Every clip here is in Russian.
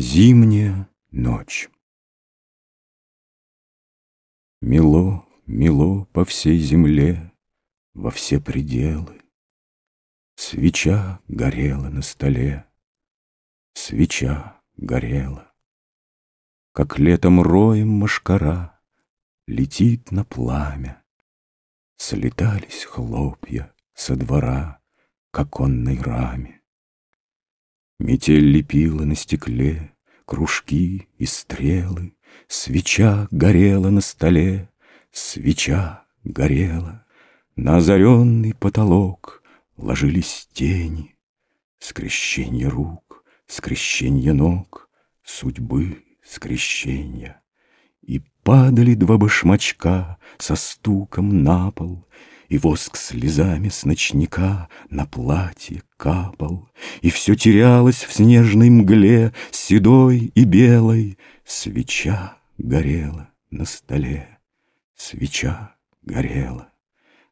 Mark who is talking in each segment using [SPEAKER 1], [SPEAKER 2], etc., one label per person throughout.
[SPEAKER 1] Зимняя ночь Мело, мело по всей земле, Во все пределы. Свеча горела на столе, Свеча горела. Как летом роем машкара Летит на пламя. Слетались хлопья со двора К оконной раме. Метель лепила на стекле Кружки и стрелы, Свеча горела на столе, Свеча горела. На озаренный потолок Ложились тени, Скрещенье рук, скрещенье ног, Судьбы скрещенья. И падали два башмачка Со стуком на пол, и воск слезами с ночника На платье капал, И все терялось в снежной мгле, Седой и белой. Свеча горела на столе, Свеча горела.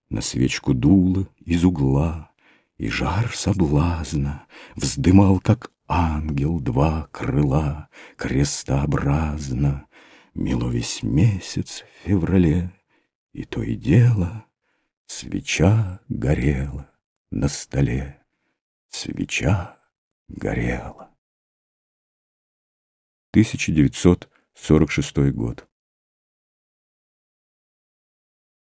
[SPEAKER 1] На свечку дуло из угла, И жар соблазна Вздымал, как ангел, два крыла Крестообразно. Мило весь месяц в феврале, И то и дело Свеча горела на столе, свеча горела. 1946 год.